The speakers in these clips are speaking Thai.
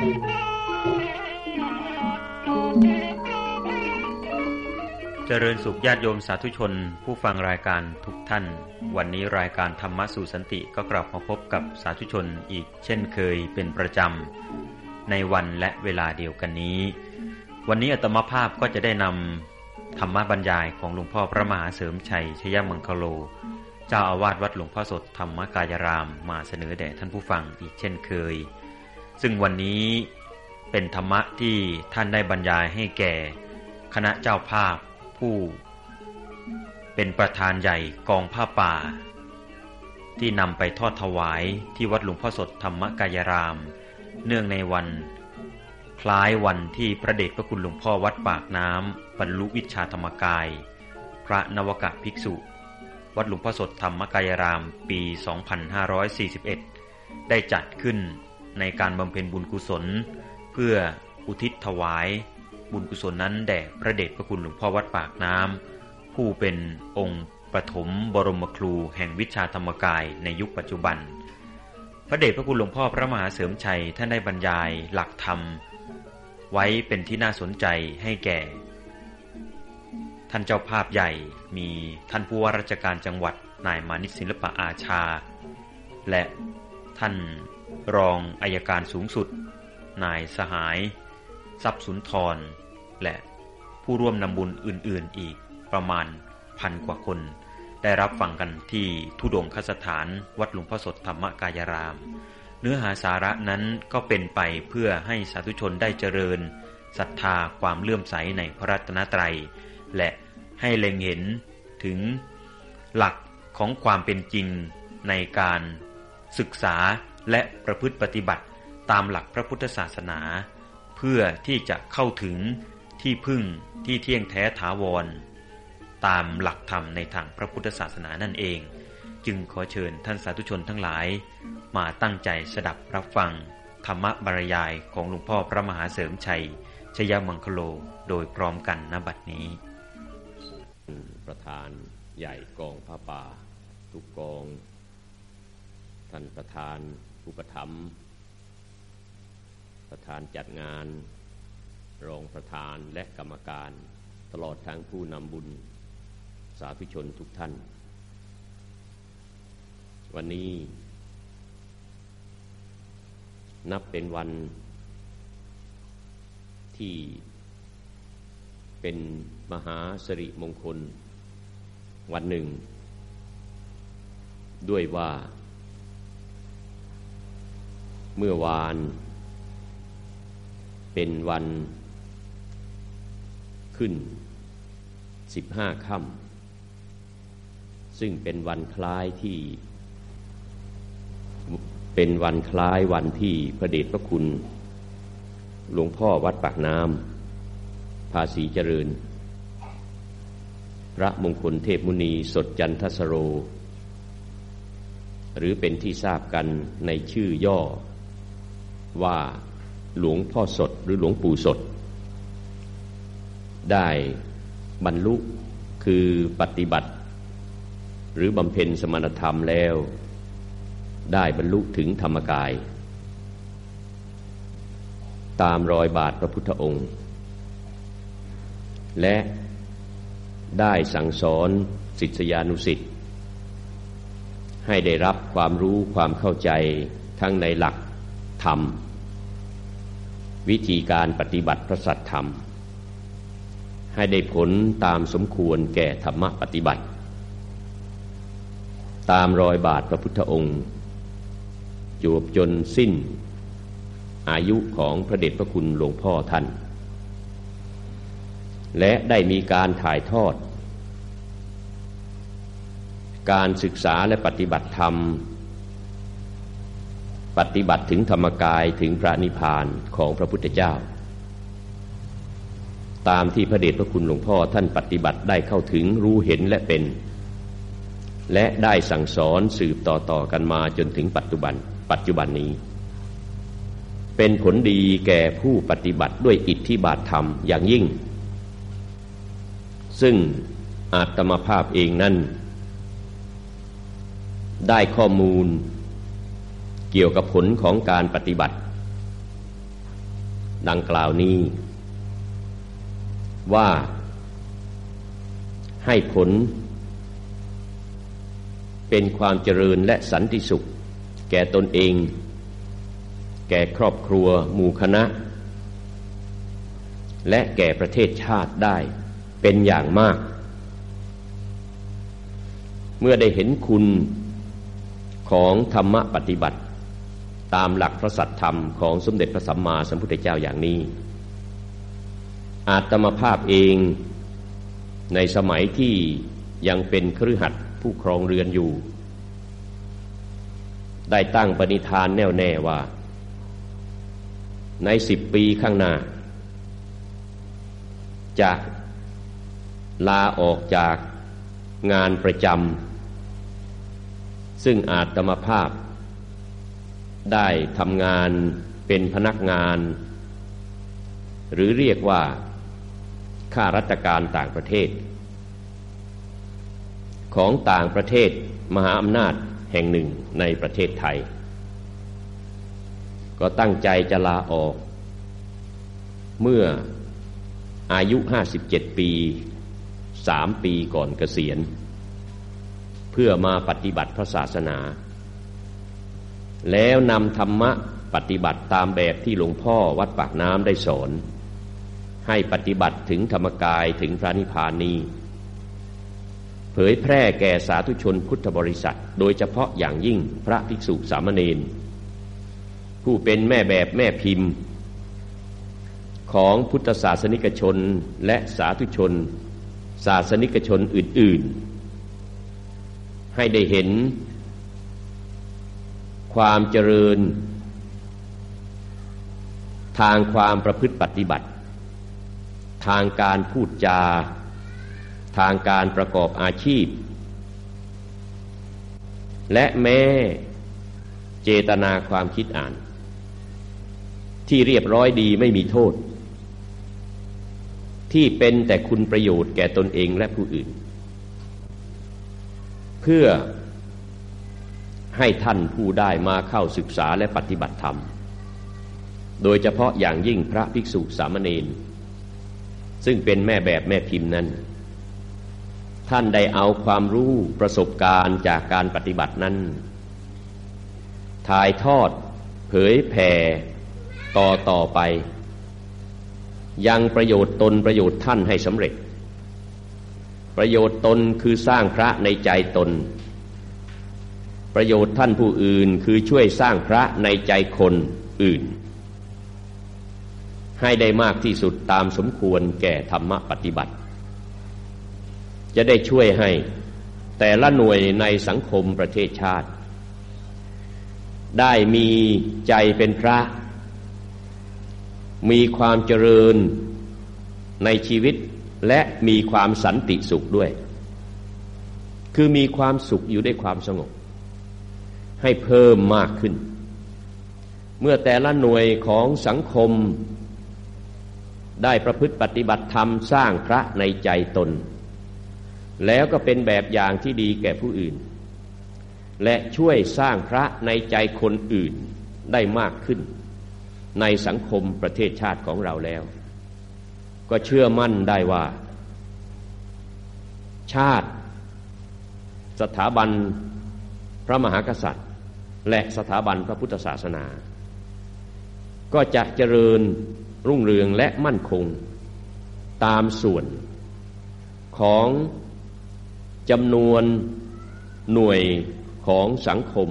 เจริญสุขญาติโยมสาธุชน ผู้ฟังรายการทุกท่าน วันนี้รายการธรรมะสู่สันติก็กลับมาพบกับสาธุชนอีกเช่นเคยเป็นประจำ ในวันและเวลาเดียวกันนี้ วันนี้อัตมภาพก็จะได้นำธรรมบรรยายของหลวงพ่อพระมหาเสริมชัยชยมังคโล เจ้าอาวาสวัดหลวงพ่อสดธรรมกายรามมาเสนอแด่ท่านผู้ฟังอีกเช่นเคย ซึ่งวันนี้เป็นธรรมะที่ท่านได้บรรยายให้แก่ คณะเจ้าภาพผู้ เป็นประธานใหญ่กองผ้าป่า ที่นำไปทอดถวายที่วัดหลวงพ่อสดธรรมกายราม เนื่องในวัน คล้ายวันที่พระเดชพระคุณหลวงพ่อวัดปากน้ำบรรลุวิชาธรรมกาย พระนวกะภิกษุ วัดหลวงพ่อสดธรรมกายรามปี 2541 ได้จัดขึ้น ในการบำเพ็ญบุญกุศล เพื่ออุทิศถวาย บุญกุศลนั้นแด่พระเดชพระคุณหลวงพ่อวัดปากน้ำผู้เป็นองค์ปฐมบรมครูแห่งวิชาธรรมกายในยุคปัจจุบัน พระเดชพระคุณหลวงพ่อพระมหาเสริมชัยท่านได้บรรยายหลักธรรม ไว้เป็นที่น่าสนใจให้แก่ ท่านเจ้าภาพใหญ่มีท่านผู้ว่าราชการจังหวัดนายมานิศิลปะอาชา และท่าน รองอายการสูงสุด นายสหาย ทรัพย์สุนทร และผู้ร่วมนำบุญอื่น ๆ อีกประมาณพันกว่าคน ได้รับฟังกันที่ทุดงคสถานวัดหลวงพ่อสดธรรมกายราม เนื้อหาสาระนั้นก็เป็นไปเพื่อให้สาธุชนได้เจริญศรัทธาความเลื่อมใสในพระรัตนตรัย และให้เล็งเห็นถึงหลักของความเป็นจริงในการศึกษา และประพฤติปฏิบัติตามหลักพระพุทธศาสนา เพื่อที่จะเข้าถึงที่พึ่งที่เที่ยงแท้ถาวร ตามหลักธรรมในทางพระพุทธศาสนานั่นเอง จึงขอเชิญท่านสาธุชนทั้งหลาย มาตั้งใจสดับรับฟัง ธรรมบรรยายของหลวงพ่อพระมหาเสริมชัย ชยมังคโลโดยพร้อมกันณบัดนี้ ประธานใหญ่กองผ้าป่า ทุกกอง ท่านประธาน ผู้ประถมประธานจัดงาน รองประธานและกรรมการ ตลอดทั้งผู้นำบุญ สาธุชนทุกท่าน วันนี้ นับเป็นวันที่เป็นมหาสริมงคล วันหนึ่ง ด้วยว่า เมื่อวาน เป็นวันขึ้นสิบห้าค่ำซึ่งเป็นวันคล้ายที่ เป็นวันคล้ายวันที่พระเดชพระคุณ หลวงพ่อวัดปากน้ำภาษีเจริญ พระมงคลเทพมุนีสดจันทสโรหรือเป็นที่ทราบกันในชื่อย่อ ว่าหลวงพ่อสดหรือหลวงปู่สด ได้บรรลุคือปฏิบัติ หรือบำเพ็ญสมณธรรมแล้ว ได้บรรลุถึงธรรมกาย ตามรอยบาทพระพุทธองค์ และได้สั่งสอนศิษยานุสิทธิ์ให้ได้รับความรู้ความเข้าใจทั้งในหลัก ธรรม วิธีการปฏิบัติพระสัตธรรม ให้ได้ผลตามสมควรแก่ธรรมปฏิบัติ ตามรอยบาทพระพุทธองค์จวบจนสิ้น อายุของพระเดชพระคุณหลวงพ่อท่าน และได้มีการถ่ายทอด การศึกษาและปฏิบัติธรรม ปฏิบัติถึงธรรมกายถึงพระนิพพานของพระพุทธเจ้า ตามที่พระเดชพระคุณหลวงพ่อท่านปฏิบัติได้เข้าถึงรู้เห็นและเป็น และได้สั่งสอนสืบต่อต่อกันมาจนถึงปัจจุบัน ปัจจุบันนี้ เป็นผลดีแก่ผู้ปฏิบัติด้วยอิทธิบาทธรรมอย่างยิ่ง ซึ่งอาตมาภาพเองนั้นได้ข้อมูล เกี่ยวกับผลของการปฏิบัติ ดังกล่าวนี้ ว่าให้ผล เป็นความเจริญและสันติสุข แก่ตนเอง แก่ครอบครัว หมู่คณะ และแก่ประเทศชาติได้เป็นอย่างมาก เมื่อได้เห็นคุณของธรรมปฏิบัติ ตามหลักพระสัตธรรมของสมเด็จพระสัมมาสัมพุทธเจ้าอย่างนี้ อาตมภาพเองในสมัยที่ยังเป็นครือขัดผู้ครองเรือนอยู่ ได้ตั้งปณิธานแน่วแน่ว่า ในสิบปีข้างหน้า จะลาออกจากงานประจำซึ่งอาตมภาพ ได้ทำงานเป็นพนักงาน หรือเรียกว่าข้าราชการต่างประเทศ ของต่างประเทศมหาอำนาจแห่งหนึ่งในประเทศไทย ก็ตั้งใจจะลาออก เมื่ออายุห้าสิบเจ็ดปีสามปีก่อนเกษียณ เพื่อมาปฏิบัติพระศาสนา แล้วนำธรรมะปฏิบัติตามแบบที่หลวงพ่อวัดปากน้ำได้สอน ให้ปฏิบัติถึงธรรมกายถึงพระนิพพานนี้ เผยแพร่แก่สาธุชนพุทธบริษัท โดยเฉพาะอย่างยิ่งพระภิกษุสามเณรผู้เป็นแม่แบบแม่พิมพ์ ของพุทธศาสนิกชนและสาธุชน ศาสนิกชนอื่น ๆ ให้ได้เห็น ความเจริญ ทางความประพฤติปฏิบัติ ทางการพูดจา ทางการประกอบอาชีพ และแม้เจตนาความคิดอ่าน ที่เรียบร้อยดีไม่มีโทษ ที่เป็นแต่คุณประโยชน์แก่ตนเองและผู้อื่น เพื่อ ให้ท่านผู้ได้มาเข้าศึกษาและปฏิบัติธรรม โดยเฉพาะอย่างยิ่งพระภิกษุสามเณรซึ่งเป็นแม่แบบแม่พิมพ์นั้น ท่านได้เอาความรู้ประสบการณ์จากการปฏิบัตินั้น ถ่ายทอด เผยแผ่ต่อต่อไป ยังประโยชน์ตนประโยชน์ท่านให้สำเร็จ ประโยชน์ตนคือสร้างพระในใจตน ประโยชน์ท่านผู้อื่นคือช่วยสร้างพระในใจคนอื่น ให้ได้มากที่สุดตามสมควรแก่ธรรมปฏิบัติ จะได้ช่วยให้แต่ละหน่วยในสังคมประเทศชาติ ได้มีใจเป็นพระ มีความเจริญในชีวิตและมีความสันติสุขด้วย คือมีความสุขอยู่ด้วยความสงบ ให้เพิ่มมากขึ้น เมื่อแต่ละหน่วยของสังคม ได้ประพฤติปฏิบัติธรรมสร้างพระในใจตน แล้วก็เป็นแบบอย่างที่ดีแก่ผู้อื่น และช่วยสร้างพระในใจคนอื่นได้มากขึ้น ในสังคมประเทศชาติของเราแล้ว ก็เชื่อมั่นได้ว่า ชาติ สถาบันพระมหากษัตริย์ และสถาบันพระพุทธศาสนา ก็จะเจริญรุ่งเรืองและมั่นคง ตามส่วนของจำนวนหน่วยของสังคม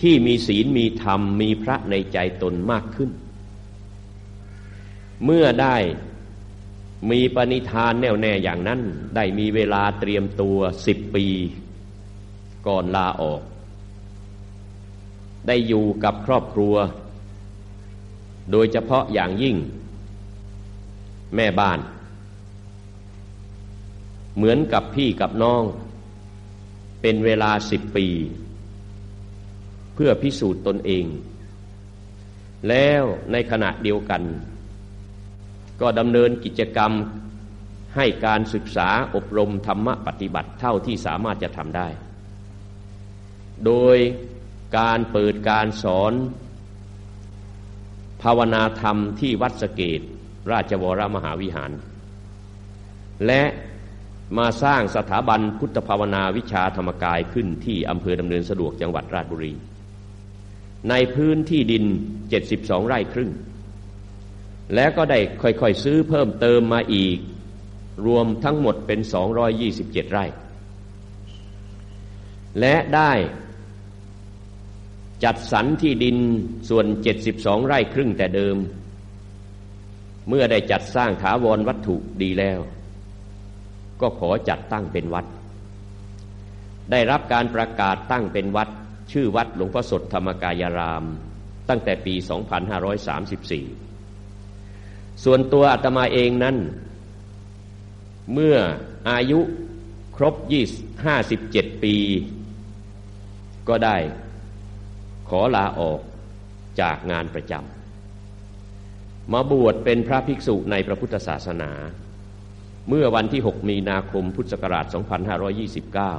ที่มีศีลมีธรรมมีพระในใจตนมากขึ้น เมื่อได้มีปณิธานแน่วแน่อย่างนั้น ได้มีเวลาเตรียมตัวสิบปี ก่อนลาออก ได้อยู่กับครอบครัว โดยเฉพาะอย่างยิ่ง แม่บ้าน เหมือนกับพี่กับน้อง เป็นเวลาสิบปี เพื่อพิสูจน์ตนเอง แล้วในขณะเดียวกัน ก็ดำเนินกิจกรรมให้การศึกษาอบรมธรรมะปฏิบัติเท่าที่สามารถจะทำได้ โดย การเปิดการสอน ภาวนาธรรมที่วัดสเกตราชวรมหาวิหาร และมาสร้างสถาบันพุทธภาวนาวิชาธรรมกายขึ้นที่อำเภอดำเนินสะดวกจังหวัดราชบุรี ในพื้นที่ดิน 72 ไร่ครึ่ง แล้วก็ได้ค่อยๆซื้อเพิ่มเติมมาอีก รวมทั้งหมดเป็น 227 ไร่ และได้ จัดสรรที่ดินส่วน 72 ไร่ครึ่งแต่เดิม เมื่อได้จัดสร้างถาวรวัตถุดีแล้ว ก็ขอจัดตั้งเป็นวัด ได้รับการประกาศตั้งเป็นวัด ชื่อวัดหลวงพ่อสดธรรมกายราม ตั้งแต่ปี 2534 ส่วนตัวอาตมาเองนั้น เมื่ออายุครบ57ปี ก็ได้ ขอลาออกจากงานประจำมาบวชเป็นพระภิกษุในพระพุทธศาสนา เมื่อวันที่ 6 มีนาคมพุทธศักราช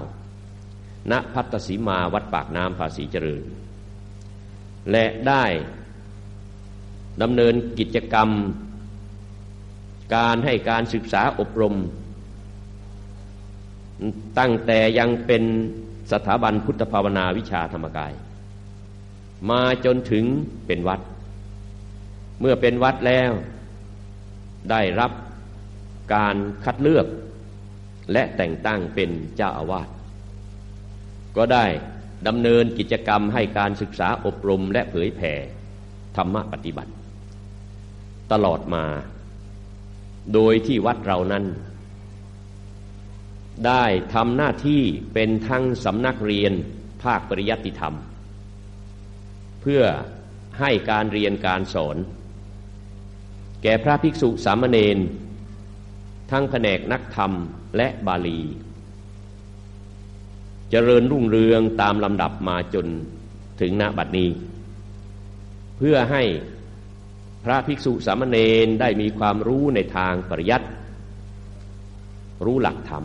2529 ณ พัตสีมาวัดปากน้ำภาษีเจริญ และได้ดำเนินกิจกรรม การให้การศึกษาอบรม ตั้งแต่ยังเป็นสถาบันพุทธภาวนาวิชาธรรมกาย มาจนถึงเป็นวัด เมื่อเป็นวัดแล้ว ได้รับการคัดเลือก และแต่งตั้งเป็นเจ้าอาวาสก็ได้ดำเนินกิจกรรมให้การศึกษาอบรมและเผยแผ่ธรรมะปฏิบัติ ตลอดมา โดยที่วัดเรานั้น ได้ทำหน้าที่เป็นทั้งสำนักเรียนภาคปริยัติธรรม เพื่อให้การเรียนการสอน แก่พระภิกษุสามเณรทั้งแผนกนักธรรมและบาลี เจริญรุ่งเรืองตามลำดับมาจนถึงณบัดนี้ เพื่อให้พระภิกษุสามเณรได้มีความรู้ในทางปริยัติรู้หลักธรรม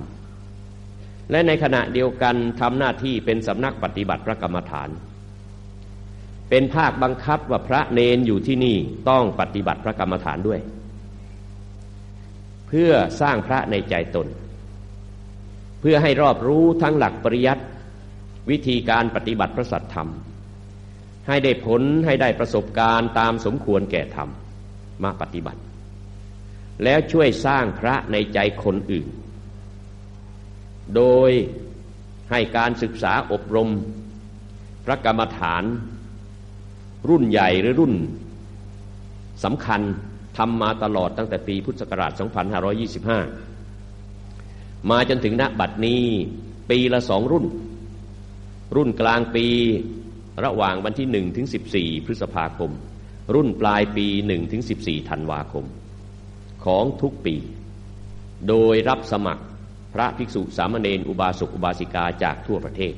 และในขณะเดียวกันทำหน้าที่เป็นสำนักปฏิบัติพระกรรมฐาน เป็นภาคบังคับว่าพระเนนอยู่ที่นี่ต้องปฏิบัติพระกรรมฐานด้วย เพื่อสร้างพระในใจตน เพื่อให้รอบรู้ทั้งหลักปริยัติวิธีการปฏิบัติพระสัตธรรม ให้ได้ผลให้ได้ประสบการณ์ตามสมควรแก่ธรรมมาปฏิบัติ แล้วช่วยสร้างพระในใจคนอื่น โดยให้การศึกษาอบรม พระกรรมฐาน รุ่นใหญ่หรือรุ่นสำคัญทำมาตลอดตั้งแต่ปีพุทธศักราช 2525 มาจนถึงณบัดนี้ปีละสองรุ่น รุ่นกลางปีระหว่างวันที่ 1 ถึง 14 พฤษภาคม รุ่นปลายปี 1 ถึง 14 ธันวาคม ของทุกปี โดยรับสมัครพระภิกษุสามเณรอุบาสกอุบาสิกาจากทั่วประเทศ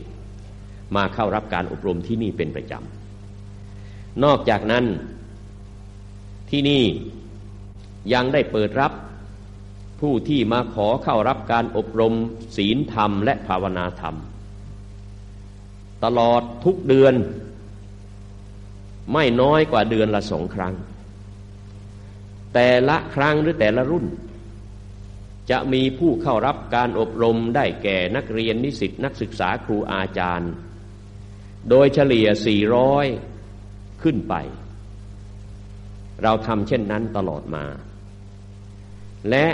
มาเข้ารับการอบรมที่นี่เป็นประจำ นอกจากนั้นที่นี่ยังได้เปิดรับผู้ที่มาขอเข้ารับการอบรมศีลธรรมและภาวนาธรรม ตลอดทุกเดือน ไม่น้อยกว่าเดือนละสองครั้ง แต่ละครั้งหรือแต่ละรุ่น จะมีผู้เข้ารับการอบรมได้แก่นักเรียนนิสิตนักศึกษาครูอาจารย์ โดยเฉลี่ย 400 ขึ้นไป เราทำเช่นนั้นตลอดมา และ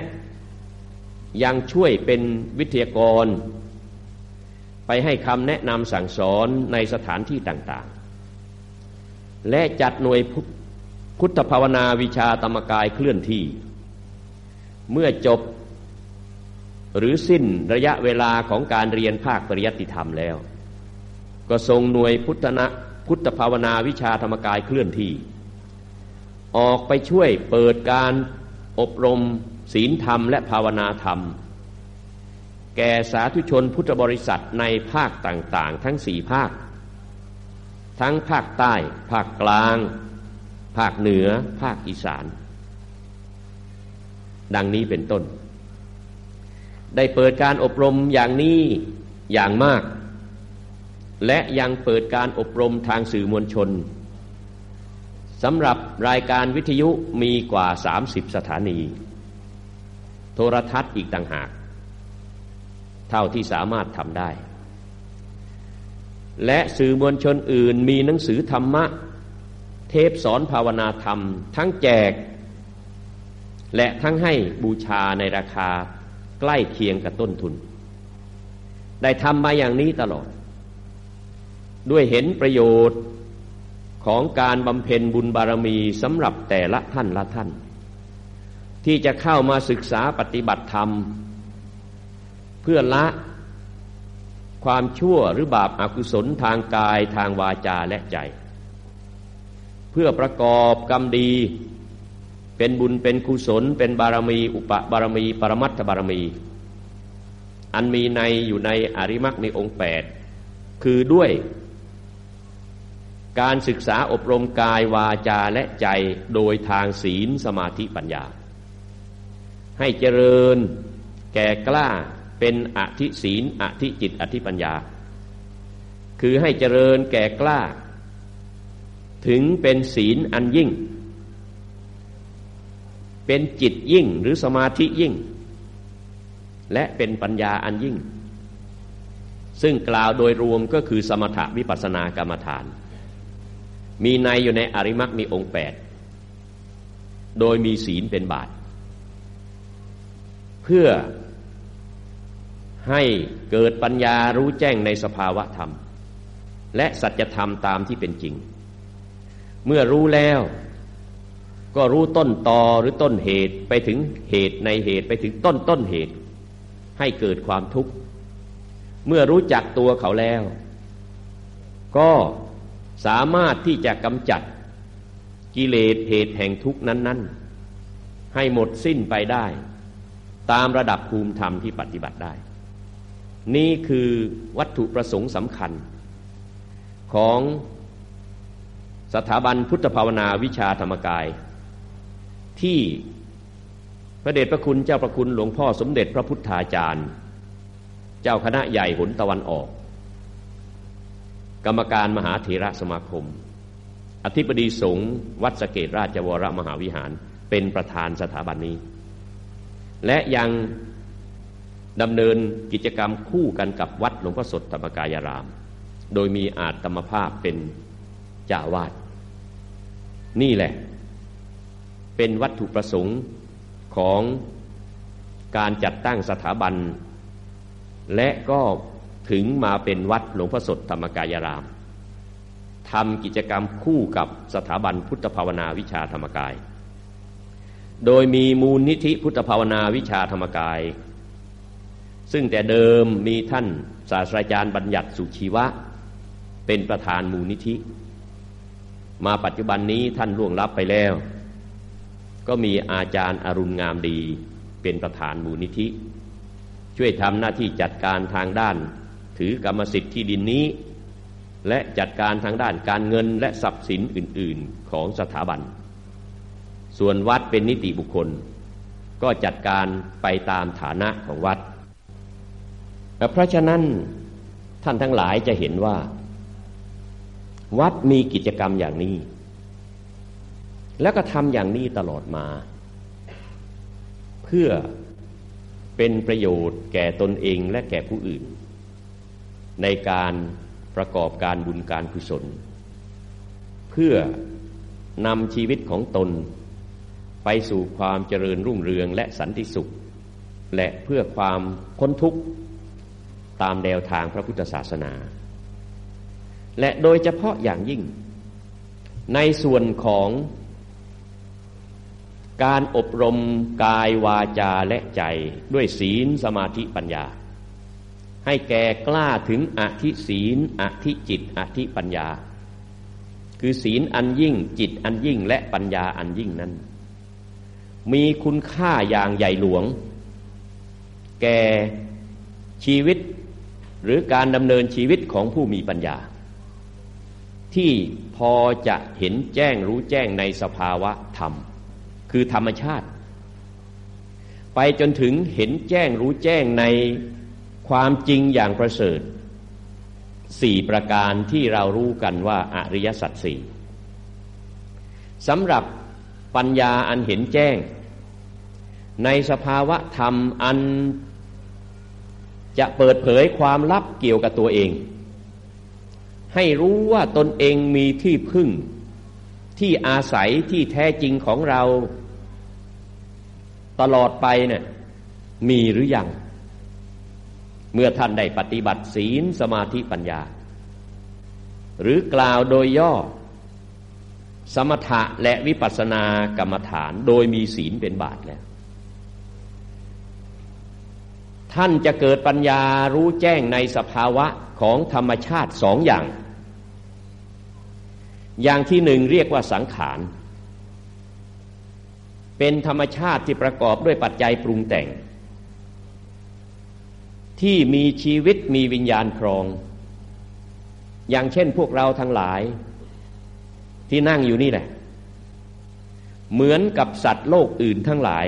ยังช่วยเป็นวิทยากร ไปให้คำแนะนำสั่งสอนในสถานที่ต่างๆ และจัดหน่วยพุทธภาวนาวิชาตรรมกายเคลื่อนที่ เมื่อจบหรือสิ้นระยะเวลาของการเรียนภาคปริยัติธรรมแล้ว ก็ทรงหน่วยพุทธนะ พุทธภาวนาวิชาธรรมกายเคลื่อนที่ ออกไปช่วยเปิดการอบรมศีลธรรมและภาวนาธรรม แก่สาธุชนพุทธบริษัทในภาคต่างๆ ทั้งสี่ภาค ทั้งภาคใต้ ภาคกลาง ภาคเหนือ ภาคอีสาน ดังนี้เป็นต้น ได้เปิดการอบรมอย่างนี้อย่างมาก และยังเปิดการอบรมทางสื่อมวลชนสำหรับรายการวิทยุมีกว่า 30 สถานี โทรทัศน์อีกต่างหาก เท่าที่สามารถทำได้ และสื่อมวลชนอื่นมีหนังสือธรรมะ เทปสอนภาวนาธรรม ทั้งแจก และทั้งให้บูชาในราคาใกล้เคียงกับต้นทุน ได้ทำมาอย่างนี้ตลอด ด้วยเห็นประโยชน์ของการบำเพ็ญบุญบารมีสำหรับแต่ละท่านละท่าน ที่จะเข้ามาศึกษาปฏิบัติธรรม เพื่อละความชั่วหรือบาปอากุศลทางกายทางวาจาและใจ เพื่อประกอบกรรมดี เป็นบุญเป็นกุศล เป็นบารมี อุปบารมี ปรมัตถบารมี อันมีในอยู่ในอริมักในองค์แปดคือด้วย การศึกษาอบรมกายวาจาและใจโดยทางศีลสมาธิปัญญา ให้เจริญแก่กล้าเป็นอธิศีลอธิจิตอธิปัญญา คือให้เจริญแก่กล้า ถึงเป็นศีลอันยิ่ง เป็นจิตยิ่งหรือสมาธิยิ่ง และเป็นปัญญาอันยิ่ง ซึ่งกล่าวโดยรวมก็คือสมถะวิปัสสนากรรมฐาน มีในอยู่ในอริมักมีองค์แปดโดยมีศีลเป็นบาท เพื่อให้เกิดปัญญารู้แจ้งในสภาวะธรรม และสัจธรรมตามที่เป็นจริง เมื่อรู้แล้วก็รู้ต้นตอหรือต้นเหตุไปถึงเหตุในเหตุไปถึงต้นต้นเหตุ ให้เกิดความทุกข์ เมื่อรู้จักตัวเขาแล้ว ก็ สามารถที่จะกำจัดกิเลสเหตุแห่งทุกข์นั้น ๆ ให้หมดสิ้นไปได้ ตามระดับภูมิธรรมที่ปฏิบัติได้ นี่คือวัตถุประสงค์สำคัญ ของสถาบันพุทธภาวนาวิชาธรรมกาย ที่พระเดชพระคุณเจ้าประคุณหลวงพ่อสมเด็จพระพุทธาจารย์ เจ้าคณะใหญ่หนตะวันออก กรรมการมหาเถระสมาคม อธิบดีสงฆ์วัดสเกตราชวรมหาวิหารเป็นประธานสถาบันนี้ และยังดำเนินกิจกรรมคู่กันกับวัดหลวงพ่อสดธรรมกายราม โดยมีอาตมภาพเป็นเจ้าวาด นี่แหละ เป็นวัตถุประสงค์ของการจัดตั้งสถาบัน และก็ ถึงมาเป็นวัดหลวงพ่อสดธรรมกายรามทำกิจกรรมคู่กับสถาบันพุทธภาวนาวิชาธรรมกาย โดยมีมูลนิธิพุทธภาวนาวิชาธรรมกาย ซึ่งแต่เดิมมีท่านศาสตราจารย์บัญญัติสุชีวะ เป็นประธานมูลนิธิ มาปัจจุบันนี้ท่านล่วงลับไปแล้ว ก็มีอาจารย์อรุณงามดี เป็นประธานมูลนิธิ ช่วยทำหน้าที่จัดการทางด้าน ถือกรรมสิทธิ์ที่ดินนี้ และจัดการทางด้านการเงินและทรัพย์สินอื่น ๆของสถาบัน ส่วนวัดเป็นนิติบุคคล ก็จัดการไปตามฐานะของวัดเพราะฉะนั้นท่านทั้งหลายจะเห็นว่า วัดมีกิจกรรมอย่างนี้ แล้วก็ทำอย่างนี้ตลอดมา เพื่อเป็นประโยชน์แก่ตนเองและแก่ผู้อื่น ในการประกอบการบุญการกุศล เพื่อนำชีวิตของตน ไปสู่ความเจริญรุ่งเรืองและสันติสุข และเพื่อความพ้นทุกข์ตามแนวทางพระพุทธศาสนา และโดยเฉพาะอย่างยิ่ง ในส่วนของการอบรมกายวาจาและใจด้วยศีลสมาธิปัญญา ให้แก่กล้าถึงอธิศีล อธิจิต อธิปัญญา คือศีลอันยิ่งจิตอันยิ่งและปัญญาอันยิ่งนั้น มีคุณค่าอย่างใหญ่หลวง แก่ชีวิตหรือการดำเนินชีวิตของผู้มีปัญญา ที่พอจะเห็นแจ้งรู้แจ้งในสภาวะธรรม คือธรรมชาติ ไปจนถึงเห็นแจ้งรู้แจ้งใน ความจริงอย่างประเสริฐสี่ประการที่เรารู้กันว่าอริยสัจสี่สำหรับปัญญาอันเห็นแจ้ง ในสภาวะธรรมอันจะเปิดเผยความลับเกี่ยวกับตัวเอง ให้รู้ว่าตนเองมีที่พึ่ง ที่อาศัยที่แท้จริงของเรา ตลอดไปเนี่ยมีหรือยัง เมื่อท่านได้ปฏิบัติศีลสมาธิปัญญา หรือกล่าวโดยย่อ สมถะและวิปัสสนากรรมฐานโดยมีศีลเป็นบาทแล้ว ท่านจะเกิดปัญญารู้แจ้งในสภาวะของธรรมชาติสองอย่าง อย่างที่หนึ่งเรียกว่าสังขาร เป็นธรรมชาติที่ประกอบด้วยปัจจัยปรุงแต่ง ที่มีชีวิตมีวิญญาณครอง อย่างเช่นพวกเราทั้งหลาย ที่นั่งอยู่นี่แหละ เหมือนกับสัตว์โลกอื่นทั้งหลาย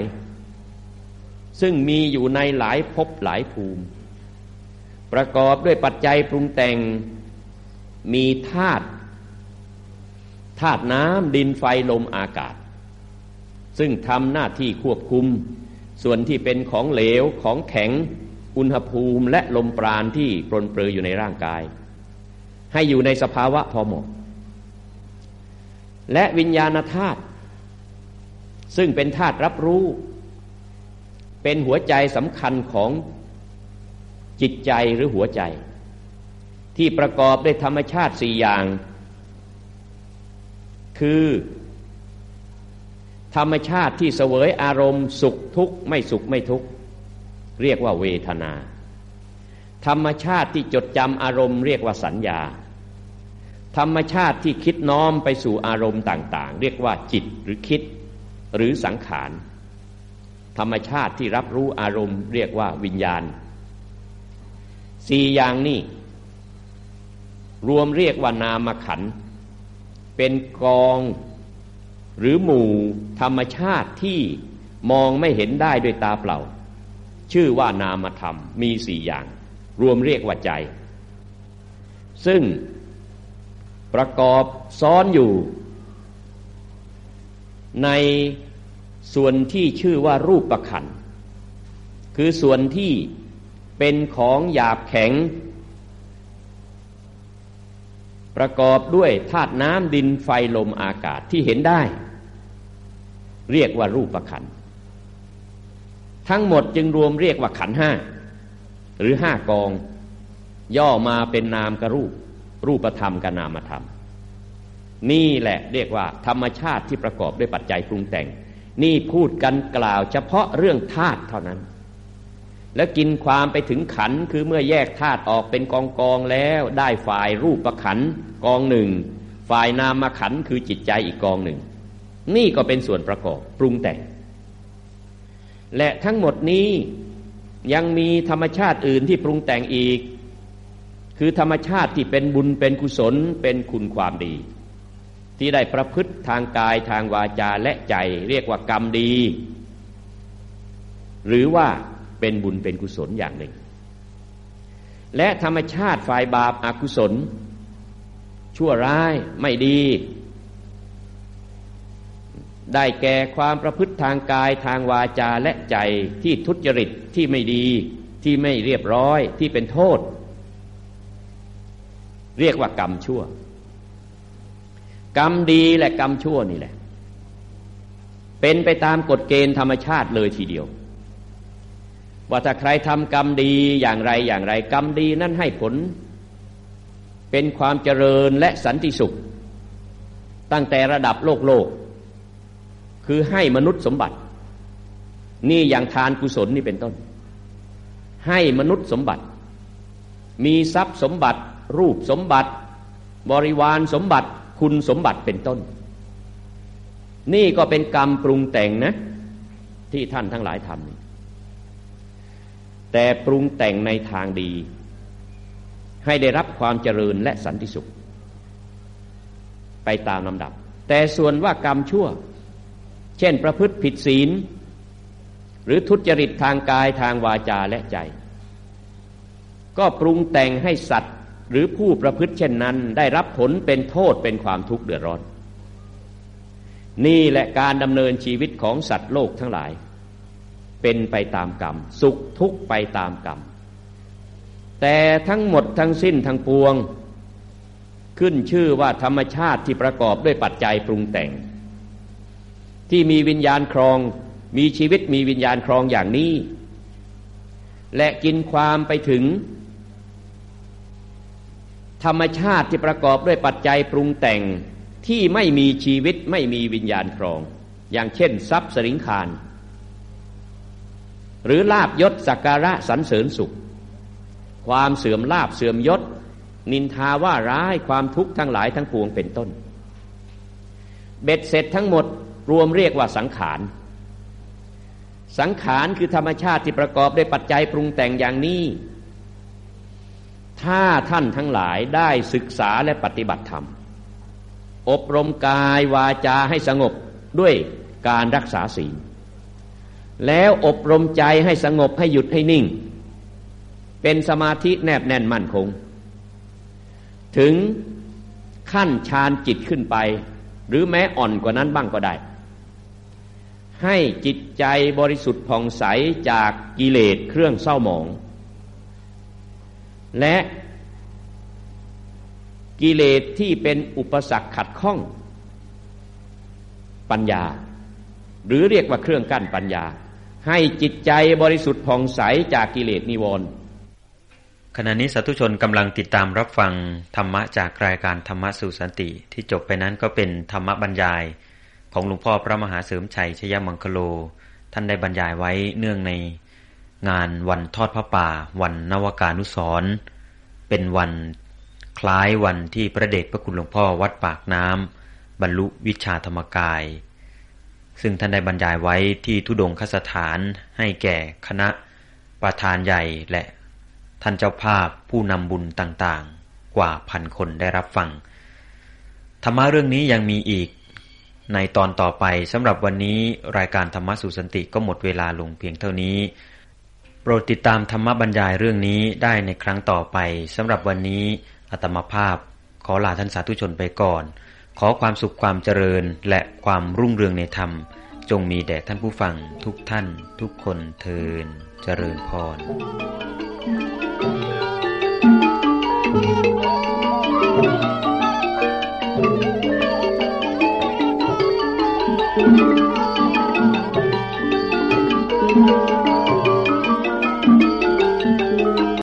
ซึ่งมีอยู่ในหลายภพหลายภูมิ ประกอบด้วยปัจจัยปรุงแต่งมีธาตุธาตุน้ำดินไฟลมอากาศ ซึ่งทำหน้าที่ควบคุม ส่วนที่เป็นของเหลวของแข็ง อุณหภูมิและลมปราณที่ปรนเปรออยู่ในร่างกาย ให้อยู่ในสภาวะพอเหมาะและวิญญาณธาตุซึ่งเป็นธาตุรับรู้ เป็นหัวใจสำคัญของจิตใจหรือหัวใจ ที่ประกอบด้วยธรรมชาติสี่อย่าง คือ ธรรมชาติที่เสวยอารมณ์สุขทุกข์ไม่สุขไม่ทุกข์ เรียกว่าเวทนา ธรรมชาติที่จดจำอารมณ์เรียกว่าสัญญา ธรรมชาติที่คิดน้อมไปสู่อารมณ์ต่าง ๆ เรียกว่าจิตหรือคิดหรือสังขาร ธรรมชาติที่รับรู้อารมณ์ เรียกว่าวิญญาณสี่อย่างนี้รวมเรียกว่านามขัน เป็นกองหรือหมู่ธรรมชาติที่มองไม่เห็นได้ด้วยตาเปล่า ชื่อว่านามธรรมมีสี่อย่าง รวมเรียกว่าใจ ซึ่งประกอบซ้อนอยู่ ในส่วนที่ชื่อว่ารูปประขันคือส่วนที่เป็นของหยาบแข็ง ประกอบด้วยธาตุน้ำดินไฟลมอากาศที่เห็นได้ เรียกว่ารูปประขัน ทั้งหมดจึงรวมเรียกว่าขันห้าหรือห้ากอง ย่อมาเป็นนามกรูป รูปธรรมกับนามธรรม นี่แหละเรียกว่า ธรรมชาติที่ประกอบด้วยปัจจัยปรุงแต่ง นี่พูดกันกล่าวเฉพาะเรื่องธาตุเท่านั้น และกินความไปถึงขันคือเมื่อแยกธาตุออกเป็นกองกองแล้วได้ฝ่ายรูปประขันกองหนึ่ง ฝ่ายนามขันคือจิตใจอีกกองหนึ่ง นี่ก็เป็นส่วนประกอบปรุงแต่ง และทั้งหมดนี้ยังมีธรรมชาติอื่นที่ปรุงแต่งอีก คือธรรมชาติที่เป็นบุญเป็นกุศลเป็นคุณความดี ที่ได้ประพฤติทางกายทางวาจาและใจเรียกว่ากรรมดี หรือว่าเป็นบุญเป็นกุศลอย่างหนึ่ง และธรรมชาติฝ่ายบาปอากุศล ชั่วร้ายไม่ดี ได้แก่ความประพฤติทางกายทางวาจาและใจที่ทุจริตที่ไม่ดี ที่ไม่เรียบร้อยที่เป็นโทษ เรียกว่ากรรมชั่ว กรรมดีและกรรมชั่วนี่แหละ เป็นไปตามกฎเกณฑ์ธรรมชาติเลยทีเดียวว่าถ้าใครทำกรรมดีอย่างไรอย่างไร กรรมดีนั้นให้ผล เป็นความเจริญและสันติสุข ตั้งแต่ระดับโลกโลก คือให้มนุษย์สมบัติ นี่อย่างทานกุศลนี่เป็นต้น ให้มนุษย์สมบัติ มีทรัพย์สมบัติ รูปสมบัติ บริวารสมบัติ คุณสมบัติเป็นต้น นี่ก็เป็นกรรมปรุงแต่งนะ ที่ท่านทั้งหลายทำแต่ปรุงแต่งในทางดี ให้ได้รับความเจริญและสันติสุข ไปตามลำดับ แต่ส่วนว่ากรรมชั่ว เช่น ประพฤติผิดศีล หรือทุจริตทางกายทางวาจาและใจ ก็ปรุงแต่งให้สัตว์หรือผู้ประพฤติเช่นนั้น ได้รับผลเป็นโทษเป็นความทุกข์เดือดร้อน นี่แหละการดำเนินชีวิตของสัตว์โลกทั้งหลาย เป็นไปตามกรรม สุขทุกข์ไปตามกรรม แต่ทั้งหมดทั้งสิ้นทั้งปวง ขึ้นชื่อว่าธรรมชาติที่ประกอบด้วยปัจจัยปรุงแต่ง ที่มีวิญญาณครอง มีชีวิตมีวิญญาณครองอย่างนี้ และกินความไปถึง ธรรมชาติที่ประกอบด้วยปัจจัยปรุงแต่งที่ไม่มีชีวิตไม่มีวิญญาณครอง อย่างเช่น ทรัพย์สริงคาร หรือลาบยศสักการะสรรเสริญสุข ความเสื่อมลาบเสื่อมยศ นินทาว่าร้ายความทุกข์ทั้งหลายทั้งปวงเป็นต้น เบ็ดเสร็จทั้งหมด รวมเรียกว่าสังขาร สังขารคือธรรมชาติที่ประกอบด้วยปัจจัยปรุงแต่งอย่างนี้ ถ้าท่านทั้งหลายได้ศึกษาและปฏิบัติธรรม อบรมกายวาจาให้สงบด้วยการรักษาศีล แล้วอบรมใจให้สงบให้หยุดให้นิ่ง เป็นสมาธิแนบแน่นมั่นคง ถึงขั้นฌานจิตขึ้นไป หรือแม้อ่อนกว่านั้นบ้างก็ได้ ให้จิตใจบริสุทธิ์ผ่องใสจากกิเลสเครื่องเศร้าหมอง และกิเลสที่เป็นอุปสรรคขัดข้อง ปัญญา หรือเรียกว่าเครื่องกั้นปัญญา ให้จิตใจบริสุทธิ์ผ่องใสจากกิเลสนิวรณ์ขณะนี้สาธุชนกำลังติดตามรับฟังธรรมะจากรายการธรรมะสู่สันติ ที่จบไปนั้นก็เป็นธรรมบรรยาย ของหลวงพ่อพระมหาเสริมชัยชยมังคโล ท่านได้บรรยายไว้เนื่องในงานวันทอดพระป่า วันนวกานุสรเป็นวันคล้ายวันที่พระเดชพระคุณหลวงพ่อวัดปากน้ำบรรลุวิชาธรรมกาย ซึ่งท่านได้บรรยายไว้ที่ทุดงคสถานให้แก่คณะประธานใหญ่และท่านเจ้าภาพผู้นำบุญต่างๆ กว่าพันคนได้รับฟัง ธรรมะเรื่องนี้ยังมีอีก ในตอนต่อไปสำหรับวันนี้รายการธรรมะสุสันติก็หมดเวลาลงเพียงเท่านี้ โปรดติดตามธรรมบรรยายเรื่องนี้ได้ในครั้งต่อไปสำหรับวันนี้อัตมภาพ ขอลาท่านสาธุชนไปก่อน ขอความสุขความเจริญและความรุ่งเรืองในธรรม จงมีแด่ท่านผู้ฟังทุกท่าน ทุกคนเทินเจริญพร